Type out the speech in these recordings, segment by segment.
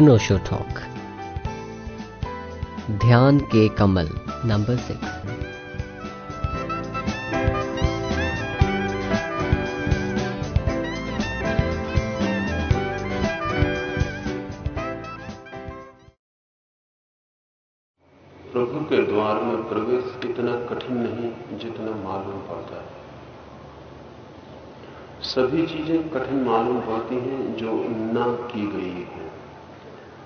अनोशो talk. ध्यान के कमल, number six प्रभु के द्वार में प्रवेश इतना कठिन नहीं जितना मालूम पड़ता है। सभी चीज़ें कठिन मालूम पड़ती हैं जो ना की गई है।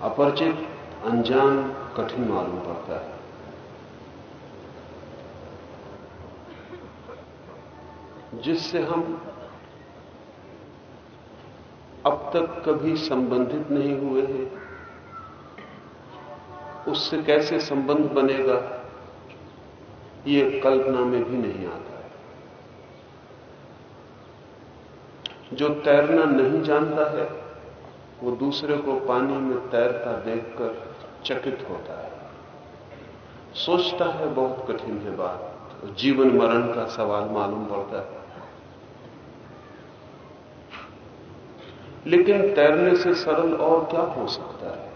अपरिचित, अनजान, कठिन मालूम पड़ता है। जिससे हम अब तक कभी संबंधित नहीं हुए हैं, उससे कैसे संबंध बनेगा, ये कल्पना में भी नहीं आता जो तैरना नहीं जानता है वो दूसरे को पानी में तैरता देखकर चकित होता है। सोचता है बहुत कठिन है बात जीवन मरण का सवाल मालूम पड़ता है। लेकिन तैरने से सरल और क्या हो सकता है?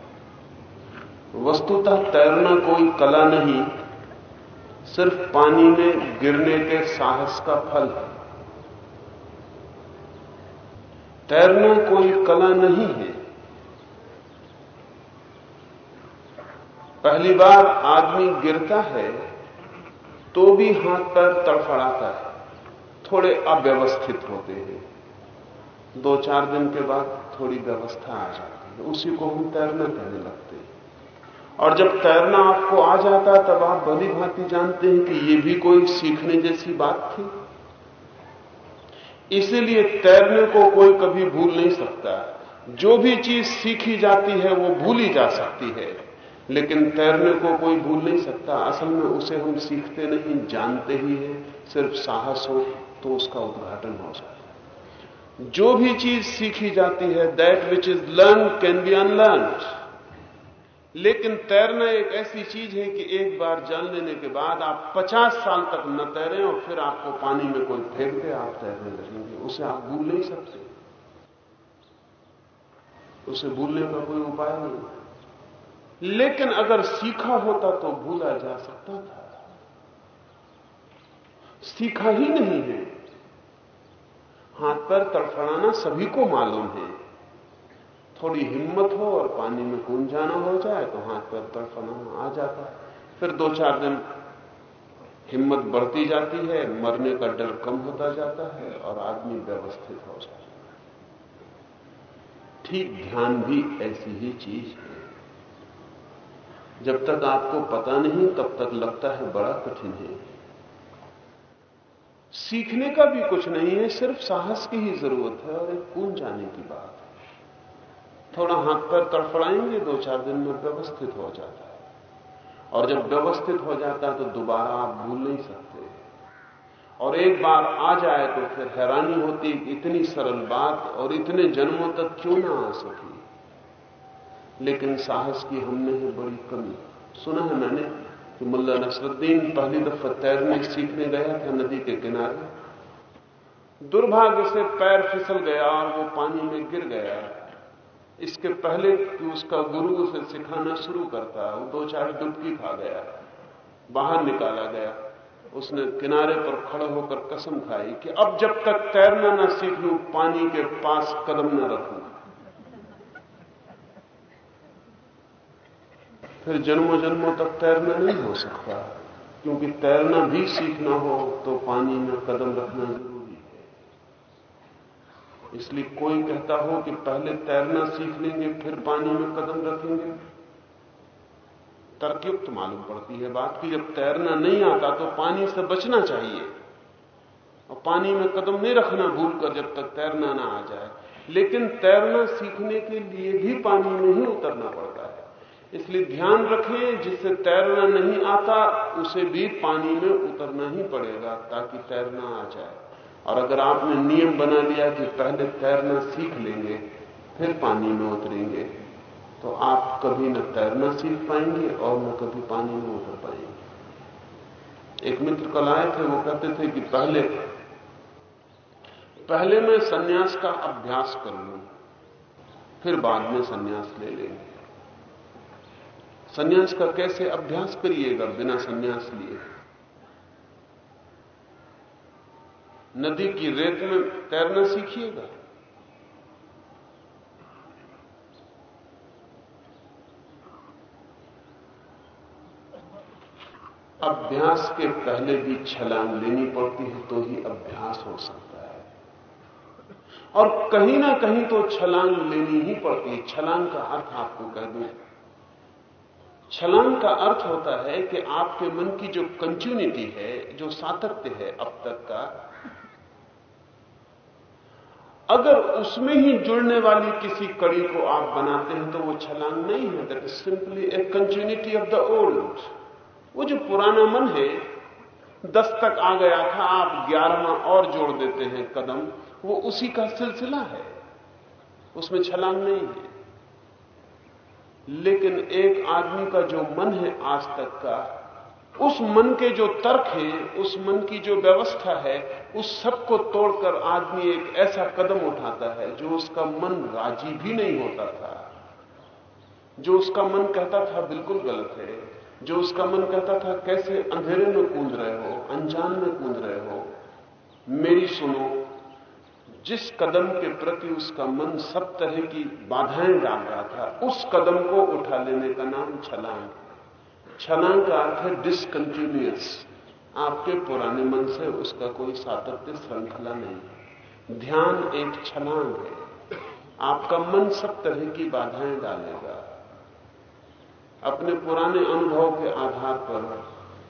वस्तुतः तैरना कोई कला नहीं, सिर्फ़ पानी में गिरने के साहस का फल है। तैरना कोई कला नहीं है। पहली बार आदमी गिरता है तो भी हाथ पैर तड़फड़ाता है, थोड़े अव्यवस्थित होते हैं। दो चार दिन के बाद थोड़ी व्यवस्था आ जाती है, उसी को हम तैरना कहने लगते हैं। और जब तैरना आपको आ जाता तब आप भली भांति जानते हैं कि यह भी कोई सीखने जैसी बात थी। इसीलिए तैरने को कोई कभी भूल नहीं सकता। जो भी चीज़ सीखी जाती है, वो भूली जा सकती है। लेकिन तैरने को कोई भूल नहीं सकता। असल में उसे हम सीखते नहीं, जानते ही है। सिर्फ़ साहस हो तो उसका उद्घाटन हो है। जो भी चीज़ सीखी जाती है that which is learn can be unlearn लेकिन तैरना एक ऐसी चीज़ है कि एक बार जान लेने के बाद आप 50 साल तक न तैरें और फिर आपको पानी में कोई फेंक दे आप तैरने लगेंगे। उसे आप भूल नहीं सकते। उसे भूलने का कोई उपाय नहीं लेकिन अगर सीखा होता तो भूला जा सकता था। सीखा ही नहीं है। हाथ पर तड़फड़ाना सभी को मालूम है। थोड़ी हिम्मत हो और पानी में कूद जाना हो जाए तो हाथ पर तड़फड़ाना आ जाता है। फिर दो चार दिन हिम्मत बढ़ती जाती है, मरने का डर कम होता जाता है और आदमी व्यवस्थित हो जाता है। ठीक ध्यान भी ऐसी ही चीज़ है। जब तक आपको पता नहीं, तब तक लगता है बड़ा कठिन है। सीखने का भी कुछ नहीं है, सिर्फ़ साहस की ही ज़रूरत है और एक कूद जाने की बात। थोड़ा हाथ पर तड़फड़ाएँगे, दो चार दिन में व्यवस्थित हो जाता है। और जब व्यवस्थित हो जाता है तो दोबारा आप भूल नहीं सकते। और एक बार आ जाए तो फिर हैरानी होती इतनी सरल बात और इतने जन्मों तक क्यों ना आ सकी। लेकिन साहस की हमने है बड़ी कमी। सुना है मैंने कि मुल्ला नसरुद्दीन पहली दफ़ा तैरने सीखने गया था नदी के किनारे। दुर्भाग्य से पैर फिसल गया और वो पानी में गिर गया। इसके पहले कि उसका गुरु उसे सिखाना शुरू करता है, वो दो चार डुबकी खा गया, बाहर निकाला गया। उसने किनारे पर खड़े होकर कसम खाई कि अब जब तक तैरना ना सीख लू पानी के पास कदम न रखू। फिर जन्मों जन्मों तक तैरना नहीं हो सकता, क्योंकि तैरना भी सीखना हो तो पानी में कदम रखना ज़रूरी इसलिए कोई कहता हो कि पहले तैरना सीख लेंगे फिर पानी में कदम रखेंगे। तर्कयुक्त मालूम पड़ती है बात कि जब तैरना नहीं आता तो पानी से बचना चाहिए। और पानी में कदम नहीं रखना भूल कर जब तक तैरना ना आ जाए। लेकिन तैरना सीखने के लिए भी पानी में ही उतरना पड़ता है। इसलिए ध्यान रखें, जिससे तैरना नहीं आता, उसे भी पानी में उतरना ही पड़ेगा, ताकि तैरना आ जाए। और अगर आपने नियम बना लिया कि पहले तैरना सीख लेंगे, फिर पानी में उतरेंगे तो आप कभी न तैरना सीख पाएँगे और न कभी पानी में उतर पाएँगे। एक मित्र कल आए थे, वो कहते थे कि पहले पहले मैं सन्यास का अभ्यास कर लूँ, फिर बाद में सन्यास ले लेंगे। सन्यास का कैसे अभ्यास करिएगा बिना सन्यास लिए? नदी की रेत में तैरना सीखिएगा। अभ्यास के पहले भी छलांग लेनी पड़ती है तो ही अभ्यास हो सकता है। और कहीं ना कहीं तो छलांग लेनी ही पड़ती है। छलांग का अर्थ आपको कह दूँ। छलांग का अर्थ होता है कि आपके मन की जो कंट्यूनिटी है, जो सातत्य है, अब तक का अगर उसमें ही जुड़ने वाली किसी कड़ी को आप बनाते हैं तो वो छलांग नहीं है। That is simply a continuity of the old वो जो पुराना मन है, दस तक आ गया था, आप ग्यारहवा और जोड़ देते हैं कदम, वो उसी का सिलसिला है। उसमें छलांग नहीं है। लेकिन एक आदमी का जो मन है आज तक का उस मन के जो तर्क हैं, उस मन की जो व्यवस्था है, उस सबको तोड़कर आदमी एक ऐसा कदम उठाता है जो उसका मन राज़ी भी नहीं होता था। जो उसका मन कहता था, बिल्कुल गलत है। जो उसका मन कहता था, कैसे अंधेरे में कूद रहे हो, अनजान में कूद रहे हो, मेरी सुनो, जिस कदम के प्रति उसका मन सब तरह की बाधाएँ डाल रहा था, उस कदम को उठा लेने का नाम छलांग। छलांग का अर्थ है डिसकंटिन्यूस आपके पुराने मन से उसका कोई सातत्य श्रृंखला नहीं ध्यान एक छलांग है। आपका मन सब तरह की बाधाएँ डालेगा। अपने पुराने अनुभव के आधार पर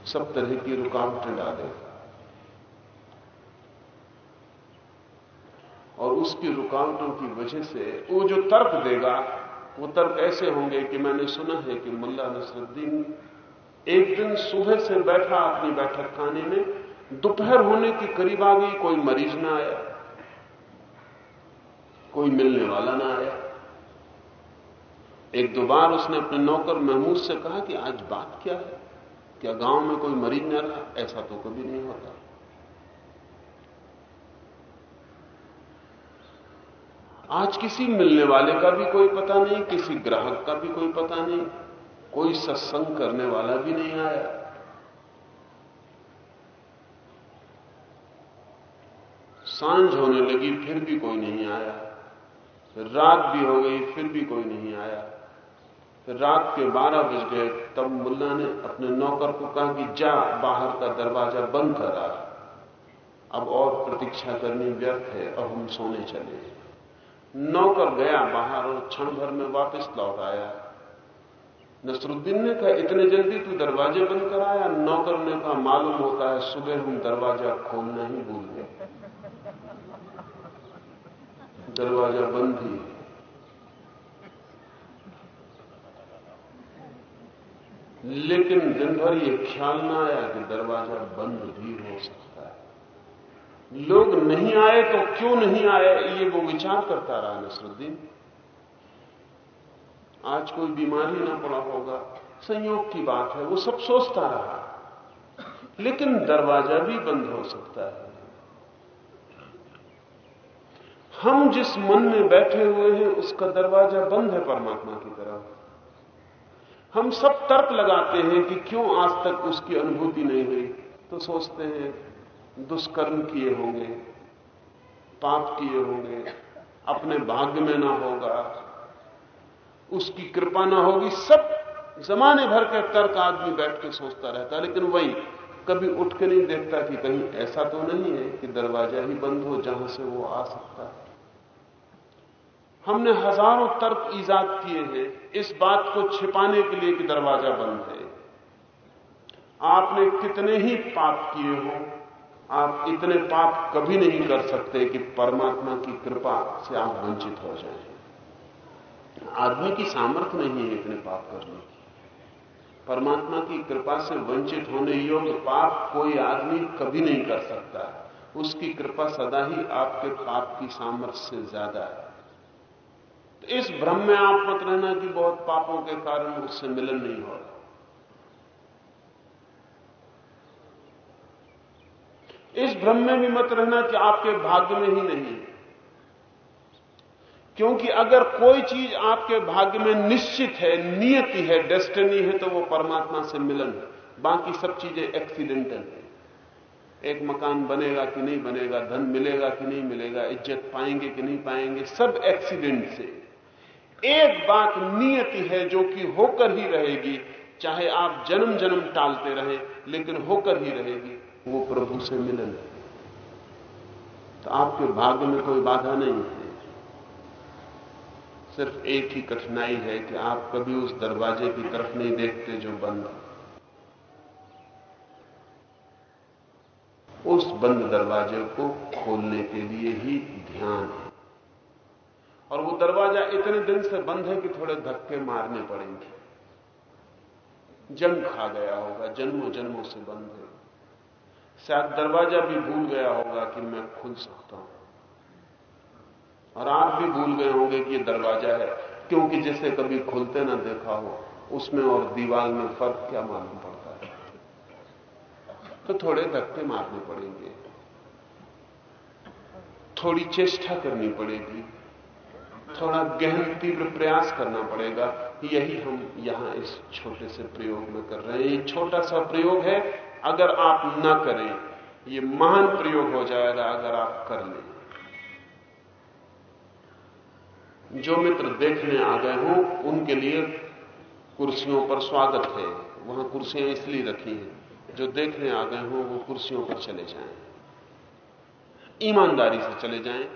सब तरह की रुकावटें डालेगा। और उसकी रुकावटों की वजह से वो जो तर्क देगा, वो तर्क ऐसे होंगे कि मैंने सुना है कि मुल्ला नसरुद्दीन एक दिन सुबह से बैठा अपनी बैठक खाने में, दोपहर होने की करीब आ गई, कोई मरीज़ ना आया, कोई मिलने वाला ना आया। एक दो बार उसने अपने नौकर महमूद से कहा कि आज बात क्या है? क्या गाँव में कोई मरीज़ न रहा? ऐसा तो कभी नहीं होता। आज किसी मिलने वाले का भी कोई पता नहीं, किसी ग्राहक का भी कोई पता नहीं। कोई सत्संग करने वाला भी नहीं आया। साँझ होने लगी, फिर भी कोई नहीं आया। रात भी हो गई, फिर भी कोई नहीं आया। रात के बारह बज गए, तब मुल्ला ने अपने नौकर को कहा कि जा, बाहर का दरवाज़ा बंद करा अब और प्रतीक्षा करनी व्यर्थ है और हम सोने चले। नौकर गया बाहर और क्षण भर में वापस लौट आया। नसरुद्दीन ने कहा, इतने जल्दी तू दरवाजे बंद कराया? नौकर ने कहा, मालूम होता है, सुबह हम दरवाज़ा खोलना ही भूल गए दरवाज़ा बंद ही। लेकिन दिन भर ये ख्याल ना आया कि दरवाज़ा बंद भी हो सकता है। लोग नहीं आए तो क्यों नहीं आए? ये वो विचार करता रहा नसरुद्दीन। आज कोई बीमारी ना पड़ा होगा। संयोग की बात है, वो सब सोचता रहा। लेकिन दरवाज़ा भी बंद हो सकता है। हम जिस मन में बैठे हुए हैं, उसका दरवाज़ा बंद है परमात्मा की तरफ़। हम सब तर्क लगाते हैं कि क्यों आज तक उसकी अनुभूति नहीं हुई? तो सोचते हैं, दुष्कर्म किए होंगे, पाप किए होंगे, अपने भाग्य में ना होगा। उसकी कृपा ना होगी, सब जमाने भर के तर्क आदमी बैठ के सोचता रहता लेकिन वही, कभी उठ के नहीं देखता कि कहीं ऐसा तो नहीं है कि दरवाज़ा ही बंद हो जहाँ से वो आ सकता है हमने हज़ारों तर्क ईजाद किए हैं इस बात को छिपाने के लिए कि दरवाज़ा बंद है आपने कितने ही पाप किए हो, आप इतने पाप कभी नहीं कर सकते कि परमात्मा की कृपा से आप वंचित हो जाएँ। आदमी की सामर्थ्य नहीं है इतने पाप करने की। परमात्मा की कृपा से वंचित होने योग्य पाप कोई आदमी कभी नहीं कर सकता। उसकी कृपा सदा ही आपके पाप की सामर्थ्य से ज़्यादा है। तो इस भ्रम में आप मत रहना कि बहुत पापों के कारण उससे मिलन नहीं हो रहा। इस भ्रम में भी मत रहना कि आपके भाग्य में ही नहीं क्योंकि अगर कोई चीज़ आपके भाग्य में निश्चित है, नियति है डेस्टिनी है तो वो परमात्मा से मिलन है। बाकी सब चीज़ें एक्सीडेंटल है। एक मकान बनेगा कि नहीं बनेगा, धन मिलेगा कि नहीं मिलेगा, इज़्ज़त पाएँगे कि नहीं पाएँगे, सब एक्सीडेंट से एक बात नियति है जो कि होकर ही रहेगी, चाहे आप जन्म जन्म टालते रहे, लेकिन होकर ही रहेगी, वो प्रभु से मिलन तो आपके भाग्य में कोई बाधा नहीं है। सिर्फ़ एक ही कठिनाई है कि आप कभी उस दरवाजे की तरफ़ नहीं देखते जो बंद उस बंद दरवाजे को खोलने के लिए ही ध्यान है। और वो दरवाज़ा इतने दिन से बंद है कि थोड़े धक्के मारने पड़ेंगे। जंग खा गया होगा, जन्मों जन्मों से बंद है। शायद दरवाज़ा भी भूल गया होगा कि मैं खुल सकता हूँ। और आप भी भूल गए होंगे कि ये दरवाज़ा है, क्योंकि जिसे कभी खुलते ना देखा हो, उसमें और दीवार में फ़र्क क्या मालूम पड़ता है? तो थोड़े धक्के मारने पड़ेंगे। थोड़ी चेष्टा करनी पड़ेगी। थोड़ा गहन, तीव्र प्रयास करना पड़ेगा यही हम यहाँ इस छोटे से प्रयोग में कर रहे हैं। ये छोटा सा प्रयोग है, अगर आप ना करें, ये महान प्रयोग हो जाएगा अगर आप कर लें। जो मित्र देखने आ गए हों, उनके लिए कुर्सियों पर स्वागत है। वहाँ कुर्सियाँ इसलिए रखी हैं, जो देखने आ गए हों, वो कुर्सियों पर चले जाएँ। ईमानदारी से चले जाएँ।